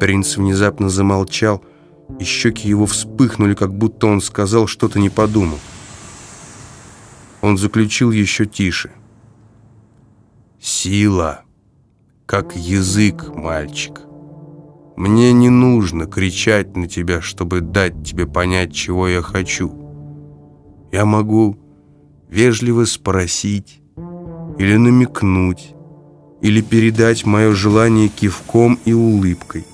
Принц внезапно замолчал, и щеки его вспыхнули, как будто он сказал что-то не подумав. Он заключил еще тише. «Сила, как язык, мальчик. Мне не нужно кричать на тебя, чтобы дать тебе понять, чего я хочу. Я могу вежливо спросить или намекнуть, или передать мое желание кивком и улыбкой.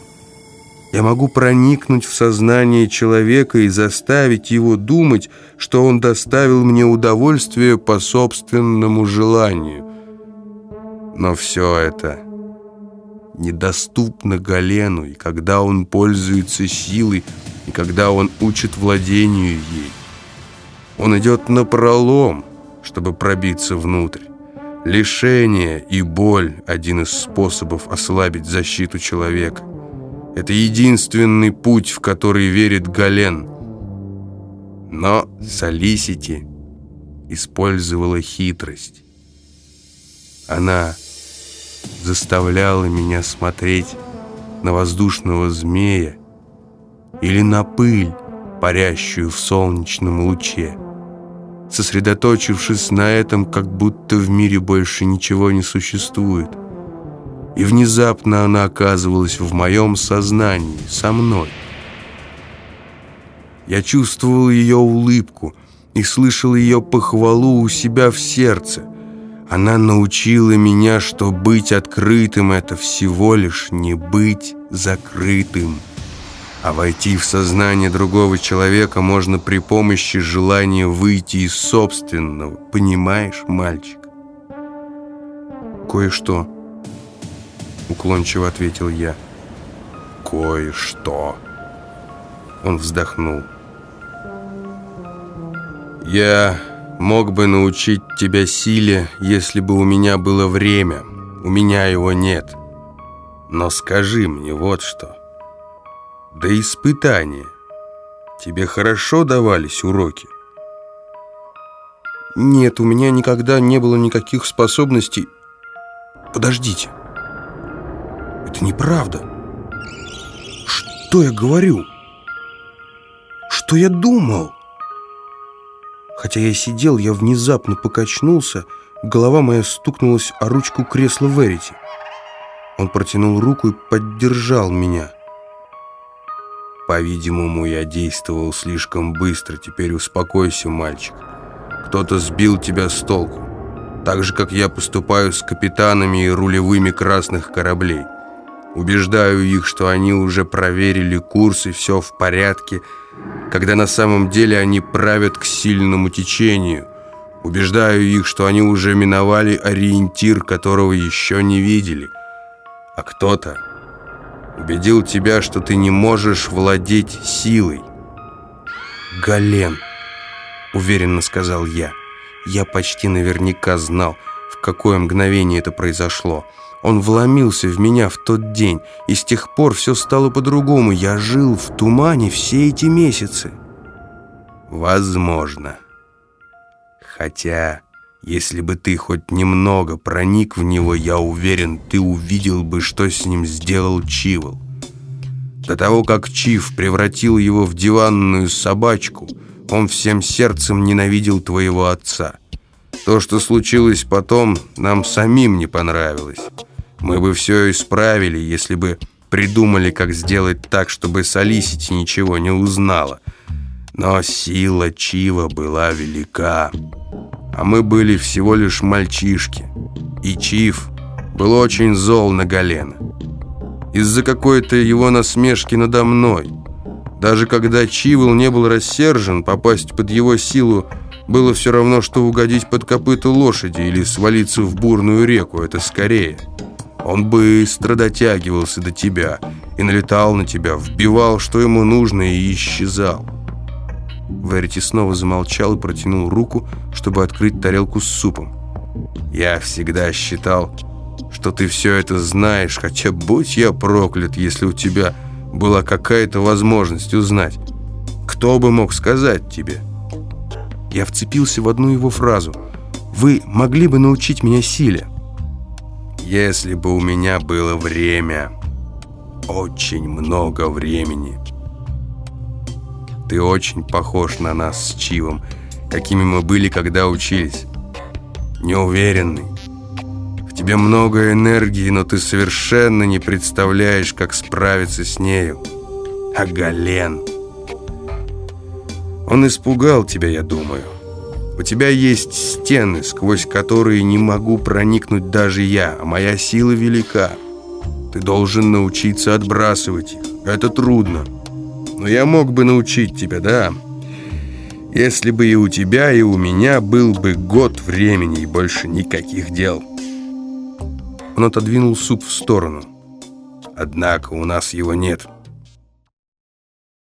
Я могу проникнуть в сознание человека и заставить его думать, что он доставил мне удовольствие по собственному желанию. Но все это недоступно Галену, и когда он пользуется силой, и когда он учит владению ей. Он идет на пролом, чтобы пробиться внутрь. Лишение и боль – один из способов ослабить защиту человека. Это единственный путь, в который верит Гален. Но Солисити использовала хитрость. Она заставляла меня смотреть на воздушного змея или на пыль, парящую в солнечном луче. Сосредоточившись на этом, как будто в мире больше ничего не существует – и внезапно она оказывалась в моем сознании, со мной. Я чувствовал ее улыбку и слышал ее похвалу у себя в сердце. Она научила меня, что быть открытым — это всего лишь не быть закрытым. А войти в сознание другого человека можно при помощи желания выйти из собственного. Понимаешь, мальчик? Кое-что Уклончиво ответил я. «Кое-что». Он вздохнул. «Я мог бы научить тебя силе, если бы у меня было время. У меня его нет. Но скажи мне вот что. Да испытания. Тебе хорошо давались уроки?» «Нет, у меня никогда не было никаких способностей...» «Подождите». Это неправда. Что я говорю? Что я думал? Хотя я сидел, я внезапно покачнулся, голова моя стукнулась о ручку кресла Верити. Он протянул руку и поддержал меня. По-видимому, я действовал слишком быстро. Теперь успокойся, мальчик. Кто-то сбил тебя с толку. Так же, как я поступаю с капитанами и рулевыми красных кораблей. Убеждаю их, что они уже проверили курс и все в порядке, когда на самом деле они правят к сильному течению. Убеждаю их, что они уже миновали ориентир, которого еще не видели. А кто-то убедил тебя, что ты не можешь владеть силой. «Гален», — уверенно сказал я. Я почти наверняка знал, в какое мгновение это произошло. Он вломился в меня в тот день, и с тех пор все стало по-другому. Я жил в тумане все эти месяцы. Возможно. Хотя, если бы ты хоть немного проник в него, я уверен, ты увидел бы, что с ним сделал Чивол. До того, как Чив превратил его в диванную собачку, он всем сердцем ненавидел твоего отца. То, что случилось потом, нам самим не понравилось. Мы бы все исправили, если бы придумали, как сделать так, чтобы Солисити ничего не узнала. Но сила Чива была велика, а мы были всего лишь мальчишки. И Чив был очень зол на Галена. Из-за какой-то его насмешки надо мной. Даже когда Чивол не был рассержен, попасть под его силу было все равно, что угодить под копыта лошади или свалиться в бурную реку, это скорее. Он быстро дотягивался до тебя и налетал на тебя, вбивал, что ему нужно, и исчезал. Верити снова замолчал и протянул руку, чтобы открыть тарелку с супом. «Я всегда считал, что ты все это знаешь, хотя будь я проклят, если у тебя была какая-то возможность узнать. Кто бы мог сказать тебе?» Я вцепился в одну его фразу. «Вы могли бы научить меня силе?» Если бы у меня было время. очень много времени. Ты очень похож на нас с Чивом, какими мы были, когда учились. Неуверенный. В тебе много энергии, но ты совершенно не представляешь, как справиться с нею. А Гален... Он испугал тебя, я думаю. У тебя есть стены, сквозь которые не могу проникнуть даже я, а моя сила велика. Ты должен научиться отбрасывать их. Это трудно. Но я мог бы научить тебя, да. Если бы и у тебя, и у меня был бы год времени и больше никаких дел. Он отодвинул суп в сторону. Однако у нас его нет.